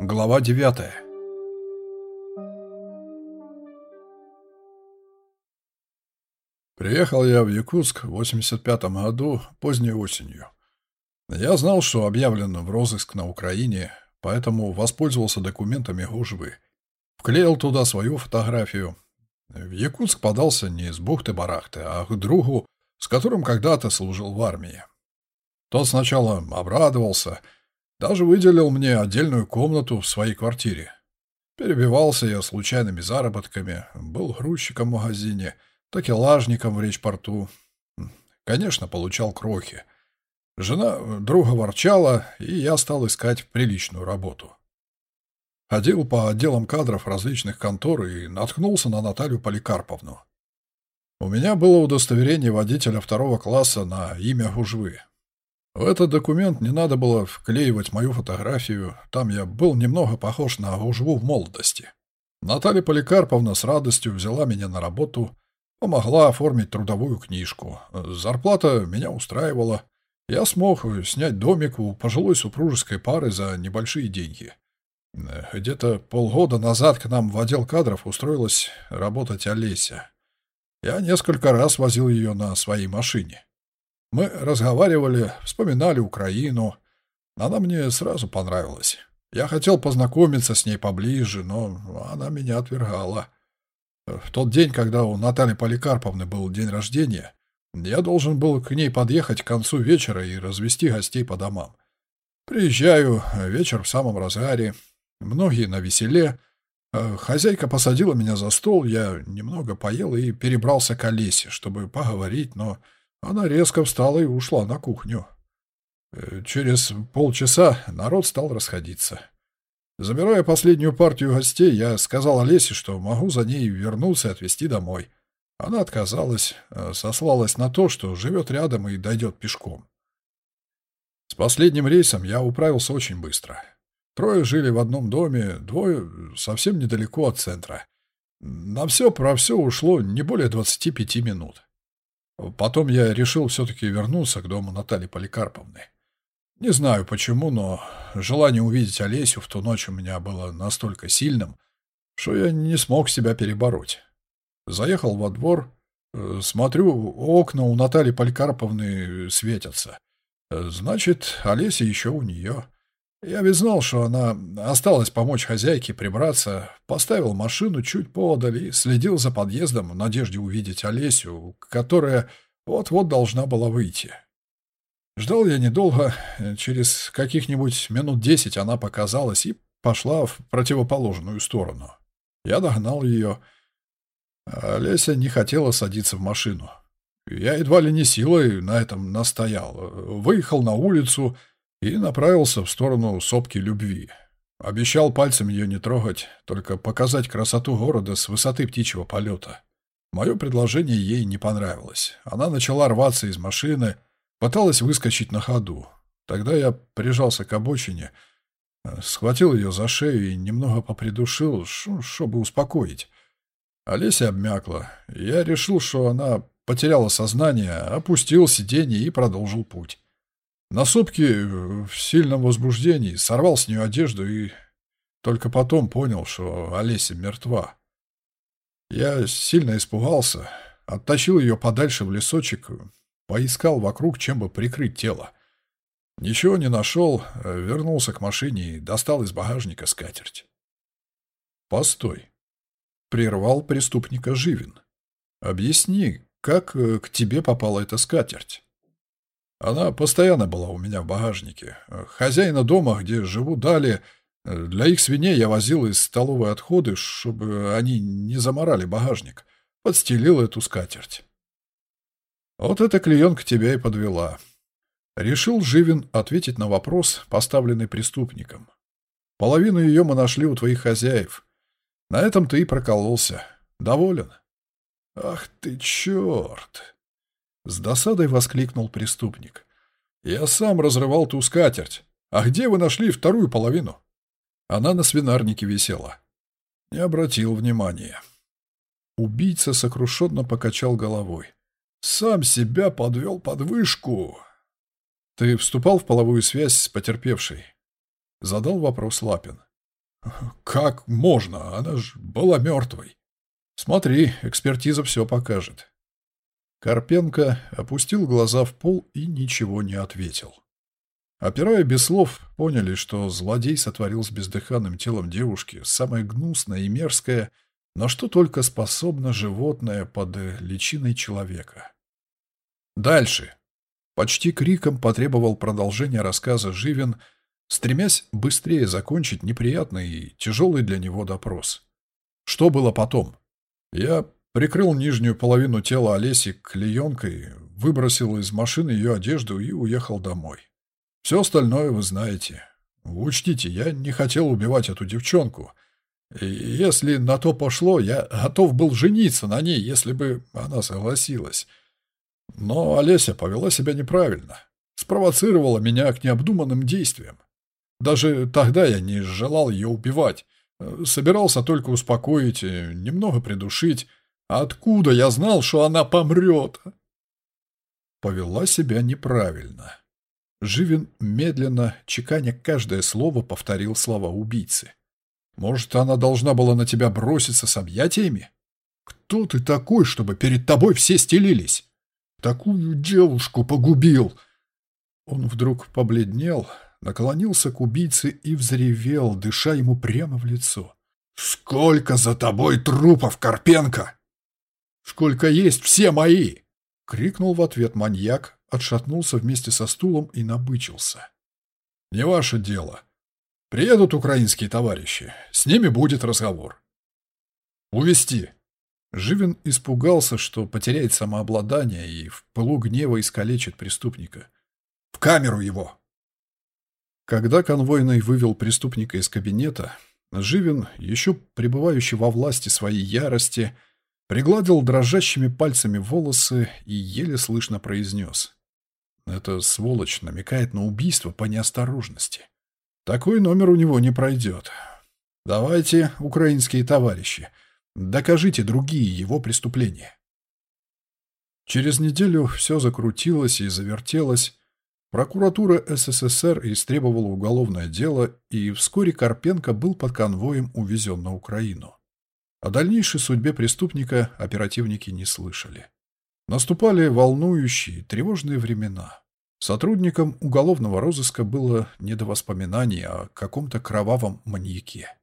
Глава девятая Приехал я в Якутск в 85 году поздней осенью. Я знал, что объявлен в розыск на Украине, поэтому воспользовался документами Гужвы. Вклеил туда свою фотографию. В Якутск подался не с бухты-барахты, а к другу, с которым когда-то служил в армии. Тот сначала обрадовался, даже выделил мне отдельную комнату в своей квартире. Перебивался я случайными заработками, был грузчиком в магазине, так и лажником в речпорту. Конечно, получал крохи. Жена друга ворчала, и я стал искать приличную работу. Ходил по отделам кадров различных контор и наткнулся на Наталью Поликарповну. У меня было удостоверение водителя второго класса на имя Гужвы. В этот документ не надо было вклеивать мою фотографию, там я был немного похож на Гужву в молодости. Наталья Поликарповна с радостью взяла меня на работу, помогла оформить трудовую книжку. Зарплата меня устраивала. Я смог снять домик у пожилой супружеской пары за небольшие деньги. Где-то полгода назад к нам в отдел кадров устроилась работать Олеся. Я несколько раз возил ее на своей машине. Мы разговаривали, вспоминали Украину. Она мне сразу понравилась. Я хотел познакомиться с ней поближе, но она меня отвергала. В тот день, когда у Натальи Поликарповны был день рождения, я должен был к ней подъехать к концу вечера и развести гостей по домам. Приезжаю, вечер в самом разгаре, Многие на веселе. Э, хозяйка посадила меня за стол, я немного поел и перебрался к Олесе, чтобы поговорить, но она резко встала и ушла на кухню. Э, через полчаса народ стал расходиться. Забирая последнюю партию гостей, я сказал Олесе, что могу за ней вернуться и отвезти домой. Она отказалась, э, сослалась на то, что живет рядом и дойдет пешком. С последним рейсом я управился очень быстро. Трое жили в одном доме, двое совсем недалеко от центра. На все про все ушло не более 25 минут. Потом я решил все-таки вернуться к дому Натальи Поликарповны. Не знаю почему, но желание увидеть Олесю в ту ночь у меня было настолько сильным, что я не смог себя перебороть. Заехал во двор, э, смотрю, окна у Натальи Поликарповны светятся. Э, значит, Олеся еще у нее. Я ведь знал, что она осталась помочь хозяйке прибраться, поставил машину чуть подаль следил за подъездом в надежде увидеть Олесю, которая вот-вот должна была выйти. Ждал я недолго, через каких-нибудь минут десять она показалась и пошла в противоположную сторону. Я догнал ее. Олеся не хотела садиться в машину. Я едва ли не силой на этом настоял. Выехал на улицу и направился в сторону сопки любви. Обещал пальцем ее не трогать, только показать красоту города с высоты птичьего полета. Мое предложение ей не понравилось. Она начала рваться из машины, пыталась выскочить на ходу. Тогда я прижался к обочине, схватил ее за шею и немного попридушил, чтобы успокоить. Олеся обмякла. Я решил, что она потеряла сознание, опустил сиденье и продолжил путь. На сопке э, в сильном возбуждении сорвал с нее одежду и только потом понял, что Олеся мертва. Я сильно испугался, оттащил ее подальше в лесочек, поискал вокруг, чем бы прикрыть тело. Ничего не нашел, вернулся к машине и достал из багажника скатерть. «Постой!» — прервал преступника Живин. «Объясни, как э, к тебе попала эта скатерть?» Она постоянно была у меня в багажнике. Хозяина дома, где живу, дали. Для их свиней я возил из столовой отходы, чтобы они не заморали багажник. Подстелил эту скатерть. Вот эта клеенка тебя и подвела. Решил Живин ответить на вопрос, поставленный преступником. Половину ее мы нашли у твоих хозяев. На этом ты и прокололся. Доволен? Ах ты черт! С досадой воскликнул преступник. «Я сам разрывал ту скатерть. А где вы нашли вторую половину?» Она на свинарнике висела. Не обратил внимания. Убийца сокрушенно покачал головой. «Сам себя подвел под вышку!» «Ты вступал в половую связь с потерпевшей?» Задал вопрос Лапин. Как можно? Она же была мертвой. Смотри, экспертиза все покажет. Карпенко опустил глаза в пол и ничего не ответил. Опирая без слов, поняли, что злодей сотворил с бездыханным телом девушки самое гнусное и мерзкое, на что только способно животное под личиной человека. Дальше. Почти криком потребовал продолжения рассказа Живин, стремясь быстрее закончить неприятный и тяжелый для него допрос. Что было потом? Я прикрыл нижнюю половину тела Олеси клеенкой, выбросил из машины ее одежду и уехал домой. Все остальное вы знаете. Учтите, я не хотел убивать эту девчонку. Если на то пошло, я готов был жениться на ней, если бы она согласилась. Но Олеся повела себя неправильно. Спровоцировала меня к необдуманным действиям. Даже тогда я не желал ее убивать. Собирался только успокоить, немного придушить. Откуда я знал, что она помрет? Повела себя неправильно. Живин медленно, чеканя каждое слово, повторил слова убийцы. «Может, она должна была на тебя броситься с объятиями? Кто ты такой, чтобы перед тобой все стелились? Такую девушку погубил!» Он вдруг побледнел, наклонился к убийце и взревел, дыша ему прямо в лицо. «Сколько за тобой трупов, Карпенко?» «Сколько есть, все мои!» — крикнул в ответ маньяк, отшатнулся вместе со стулом и набычился. «Не ваше дело. Приедут украинские товарищи. С ними будет разговор». «Увести». Живин испугался, что потеряет самообладание и в пылу гнева искалечит преступника. «В камеру его!» Когда конвойный вывел преступника из кабинета, Живин, еще пребывающий во власти своей ярости, пригладил дрожащими пальцами волосы и еле слышно произнес. Эта сволочь намекает на убийство по неосторожности. Такой номер у него не пройдет. Давайте, украинские товарищи, докажите другие его преступления. Через неделю все закрутилось и завертелось. Прокуратура СССР истребовала уголовное дело, и вскоре Карпенко был под конвоем увезен на Украину. О дальнейшей судьбе преступника оперативники не слышали. Наступали волнующие, тревожные времена. Сотрудникам уголовного розыска было не до воспоминаний о каком-то кровавом маньяке.